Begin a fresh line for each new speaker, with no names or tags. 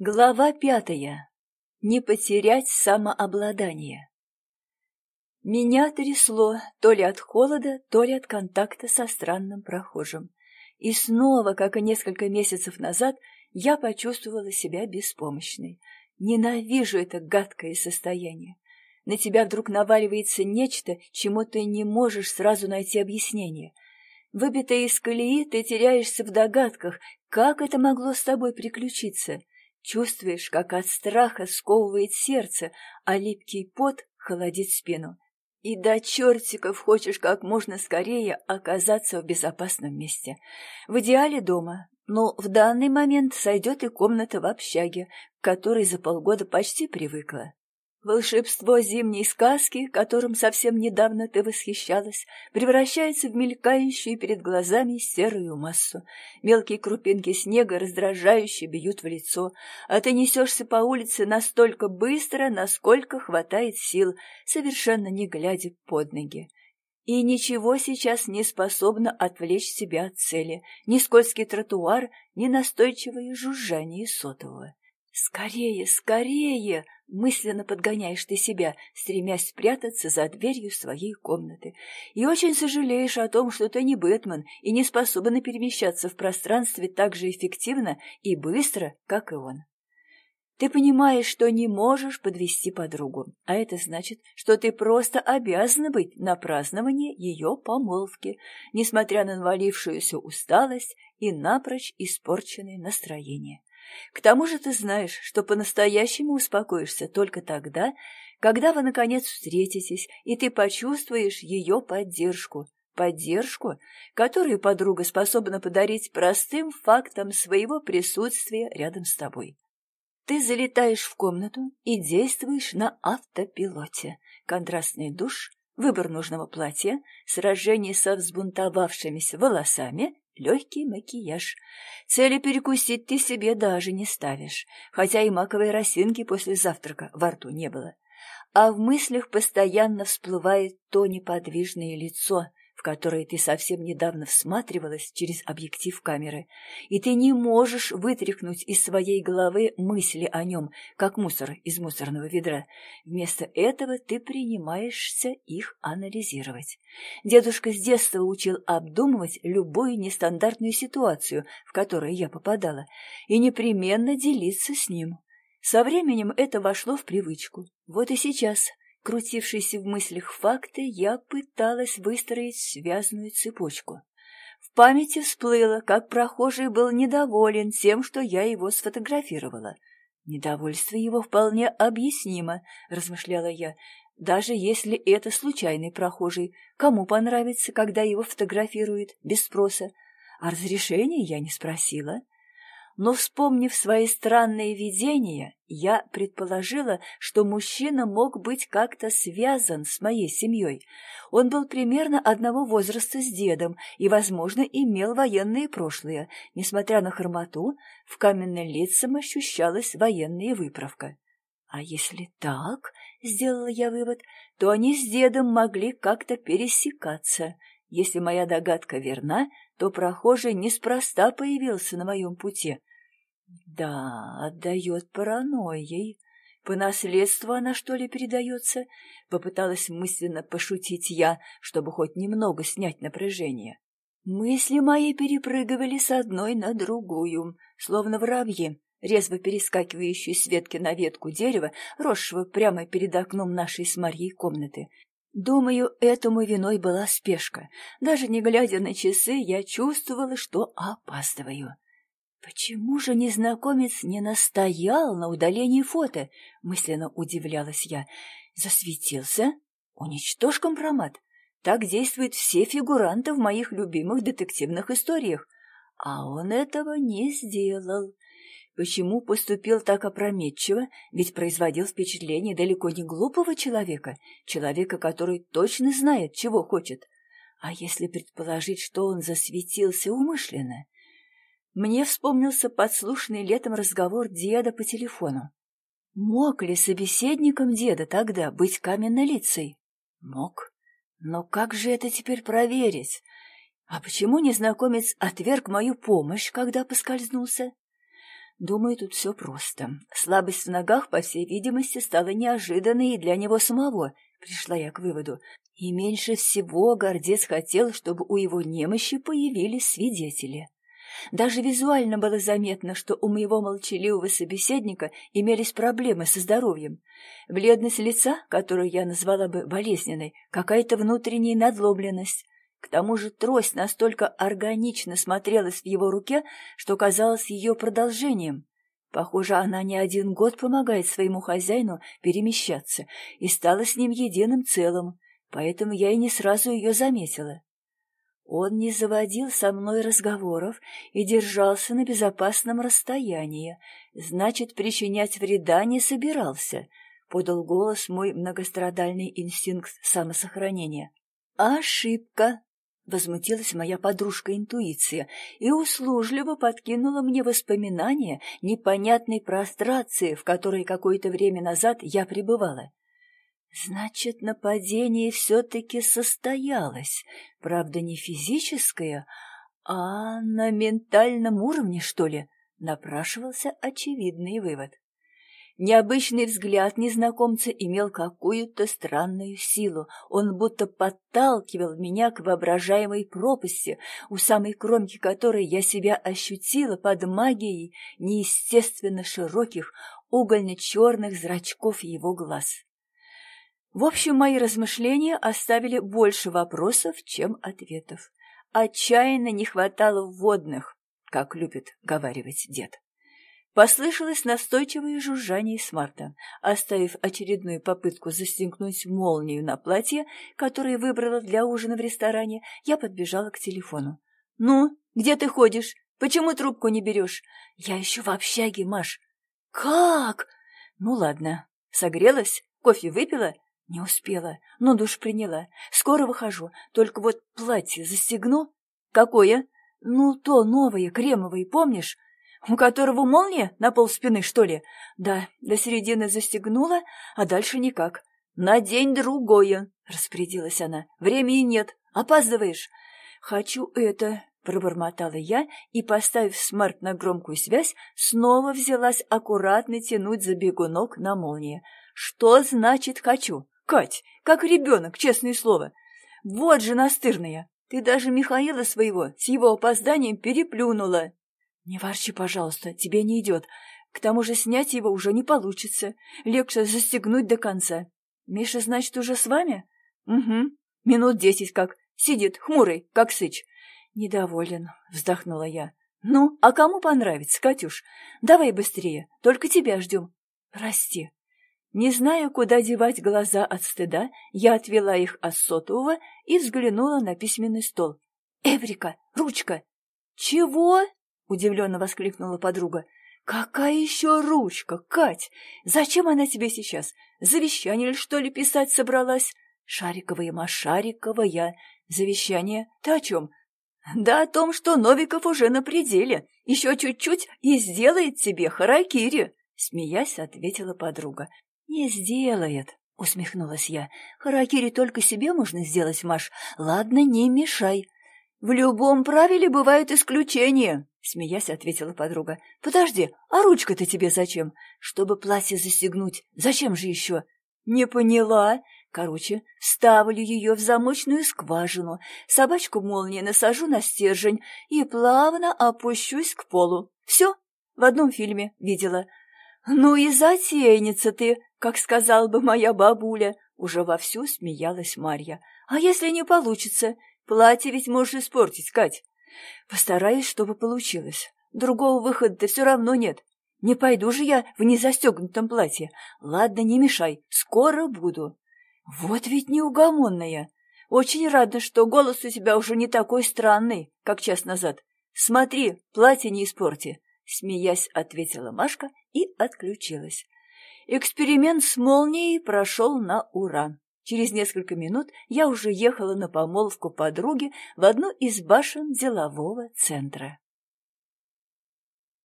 Глава пятая. Не потерять самообладание. Меня трясло то ли от холода, то ли от контакта со странным прохожим. И снова, как и несколько месяцев назад, я почувствовала себя беспомощной. Ненавижу это гадкое состояние. На тебя вдруг наваливается нечто, чему ты не можешь сразу найти объяснение. Выбитая из колеи, ты теряешься в догадках, как это могло с тобой приключиться — Чувствуешь, как от страха сковывает сердце, а липкий пот холодит спину. И до чертиков хочешь как можно скорее оказаться в безопасном месте. В идеале дома, но в данный момент сойдет и комната в общаге, к которой за полгода почти привыкла. Волшебство зимней сказки, которым совсем недавно ты восхищалась, превращается в мелькающую перед глазами серую массу. Мелкие крупинки снега раздражающе бьют в лицо, а ты несешься по улице настолько быстро, насколько хватает сил, совершенно не глядя под ноги. И ничего сейчас не способно отвлечь себя от цели, ни скользкий тротуар, ни настойчивое жужжание сотового. «Скорее, скорее!» — мысленно подгоняешь ты себя, стремясь спрятаться за дверью своей комнаты. И очень сожалеешь о том, что ты не Бэтмен и не способен перемещаться в пространстве так же эффективно и быстро, как и он. Ты понимаешь, что не можешь подвести подругу, а это значит, что ты просто обязана быть на праздновании ее помолвки, несмотря на навалившуюся усталость и напрочь испорченное настроение. К тому же ты знаешь, что по-настоящему успокоишься только тогда, когда вы, наконец, встретитесь, и ты почувствуешь ее поддержку. Поддержку, которую подруга способна подарить простым фактом своего присутствия рядом с тобой. Ты залетаешь в комнату и действуешь на автопилоте. Контрастный душ, выбор нужного платья, сражение со взбунтовавшимися волосами Легкий макияж. Цели перекусить ты себе даже не ставишь, хотя и маковой росинки после завтрака во рту не было. А в мыслях постоянно всплывает то неподвижное лицо, которое ты совсем недавно всматривалась через объектив камеры, и ты не можешь вытряхнуть из своей головы мысли о нем, как мусор из мусорного ведра. Вместо этого ты принимаешься их анализировать. Дедушка с детства учил обдумывать любую нестандартную ситуацию, в которую я попадала, и непременно делиться с ним. Со временем это вошло в привычку. Вот и сейчас – крутившиеся в мыслях факты, я пыталась выстроить связанную цепочку. В памяти всплыло, как прохожий был недоволен тем, что я его сфотографировала. «Недовольство его вполне объяснимо», — размышляла я, «даже если это случайный прохожий, кому понравится, когда его фотографируют без спроса. А разрешения я не спросила» но, вспомнив свои странные видения, я предположила, что мужчина мог быть как-то связан с моей семьей. Он был примерно одного возраста с дедом и, возможно, имел военные прошлые. Несмотря на хромоту, в каменным лицам ощущалась военная выправка. А если так, — сделала я вывод, — то они с дедом могли как-то пересекаться. Если моя догадка верна, то прохожий неспроста появился на моем пути. Да, отдает паранойей. По наследству она, что ли, передается? Попыталась мысленно пошутить я, чтобы хоть немного снять напряжение. Мысли мои перепрыгивали с одной на другую, словно воробьи, резво перескакивающие с ветки на ветку дерева, росшего прямо перед окном нашей с Марьей комнаты. Думаю, этому виной была спешка. Даже не глядя на часы, я чувствовала, что опаздываю. «Почему же незнакомец не настоял на удалении фото?» — мысленно удивлялась я. «Засветился? Уничтожь компромат. Так действуют все фигуранты в моих любимых детективных историях. А он этого не сделал. Почему поступил так опрометчиво? Ведь производил впечатление далеко не глупого человека, человека, который точно знает, чего хочет. А если предположить, что он засветился умышленно? Мне вспомнился подслушанный летом разговор деда по телефону. Мог ли собеседником деда тогда быть каменнолицей? Мог. Но как же это теперь проверить? А почему незнакомец отверг мою помощь, когда поскользнулся? Думаю, тут все просто. Слабость в ногах, по всей видимости, стала неожиданной и для него самого, пришла я к выводу. И меньше всего гордец хотел, чтобы у его немощи появились свидетели. Даже визуально было заметно, что у моего молчаливого собеседника имелись проблемы со здоровьем. Бледность лица, которую я назвала бы болезненной, какая-то внутренняя надломленность. К тому же трость настолько органично смотрелась в его руке, что казалась ее продолжением. Похоже, она не один год помогает своему хозяину перемещаться и стала с ним единым целым, поэтому я и не сразу ее заметила. Он не заводил со мной разговоров и держался на безопасном расстоянии, значит, причинять вреда не собирался, — подал голос мой многострадальный инстинкт самосохранения. «Ошибка!» — возмутилась моя подружка-интуиция и услужливо подкинула мне воспоминания непонятной прострации, в которой какое-то время назад я пребывала. Значит, нападение все-таки состоялось, правда, не физическое, а на ментальном уровне, что ли, напрашивался очевидный вывод. Необычный взгляд незнакомца имел какую-то странную силу. Он будто подталкивал меня к воображаемой пропасти, у самой кромки которой я себя ощутила под магией неестественно широких угольно-черных зрачков его глаз. В общем, мои размышления оставили больше вопросов, чем ответов. Отчаянно не хватало вводных, как любит говаривать дед. Послышалось настойчивое жужжание смарта. Оставив очередную попытку застегнуть молнию на платье, которое выбрала для ужина в ресторане, я подбежала к телефону. «Ну, где ты ходишь? Почему трубку не берешь?» «Я еще в общаге, Маш». «Как?» «Ну ладно. Согрелась? Кофе выпила?» Не успела, но душ приняла. Скоро выхожу, только вот платье застегну. Какое? Ну, то новое, кремовое, помнишь? У которого молния на пол спины, что ли? Да, до середины застегнула, а дальше никак. На день другое, распорядилась она. Времени нет, опаздываешь. Хочу это, пробормотала я и, поставив смарт на громкую связь, снова взялась аккуратно тянуть за бегунок на молнии. Что значит «хочу»? Кать, как ребенок, честное слово. Вот же настырная. Ты даже Михаила своего с его опозданием переплюнула. Не ворчи, пожалуйста, тебе не идет. К тому же снять его уже не получится. Легче застегнуть до конца. Миша, значит, уже с вами? Угу. Минут десять как. Сидит, хмурый, как сыч. Недоволен, вздохнула я. Ну, а кому понравится, Катюш? Давай быстрее, только тебя ждем. Прости. Не зная, куда девать глаза от стыда, я отвела их от сотового и взглянула на письменный стол. «Эврика! Ручка!» «Чего?» — удивленно воскликнула подруга. «Какая еще ручка, Кать? Зачем она тебе сейчас? Завещание ли, что ли, писать собралась?» «Шариковая Машариковая. Завещание? Ты о чем?» «Да о том, что Новиков уже на пределе. Еще чуть-чуть и сделает тебе харакири!» Смеясь, ответила подруга. «Не сделает», — усмехнулась я. «Харакири только себе можно сделать, Маш. Ладно, не мешай». «В любом правиле бывают исключения», — смеясь ответила подруга. «Подожди, а ручка-то тебе зачем? Чтобы платье застегнуть. Зачем же еще?» «Не поняла. Короче, ставлю ее в замочную скважину, собачку молнии насажу на стержень и плавно опущусь к полу. Все, в одном фильме видела. «Ну и затейница ты, как сказал бы моя бабуля!» Уже вовсю смеялась Марья. «А если не получится? Платье ведь можешь испортить, Кать!» «Постараюсь, чтобы получилось. Другого выхода-то все равно нет. Не пойду же я в незастегнутом платье. Ладно, не мешай, скоро буду». «Вот ведь неугомонная! Очень рада, что голос у тебя уже не такой странный, как час назад. Смотри, платье не испорти!» Смеясь, ответила Машка и отключилась. Эксперимент с молнией прошел на ура. Через несколько минут я уже ехала на помолвку подруги в одну из башен делового центра.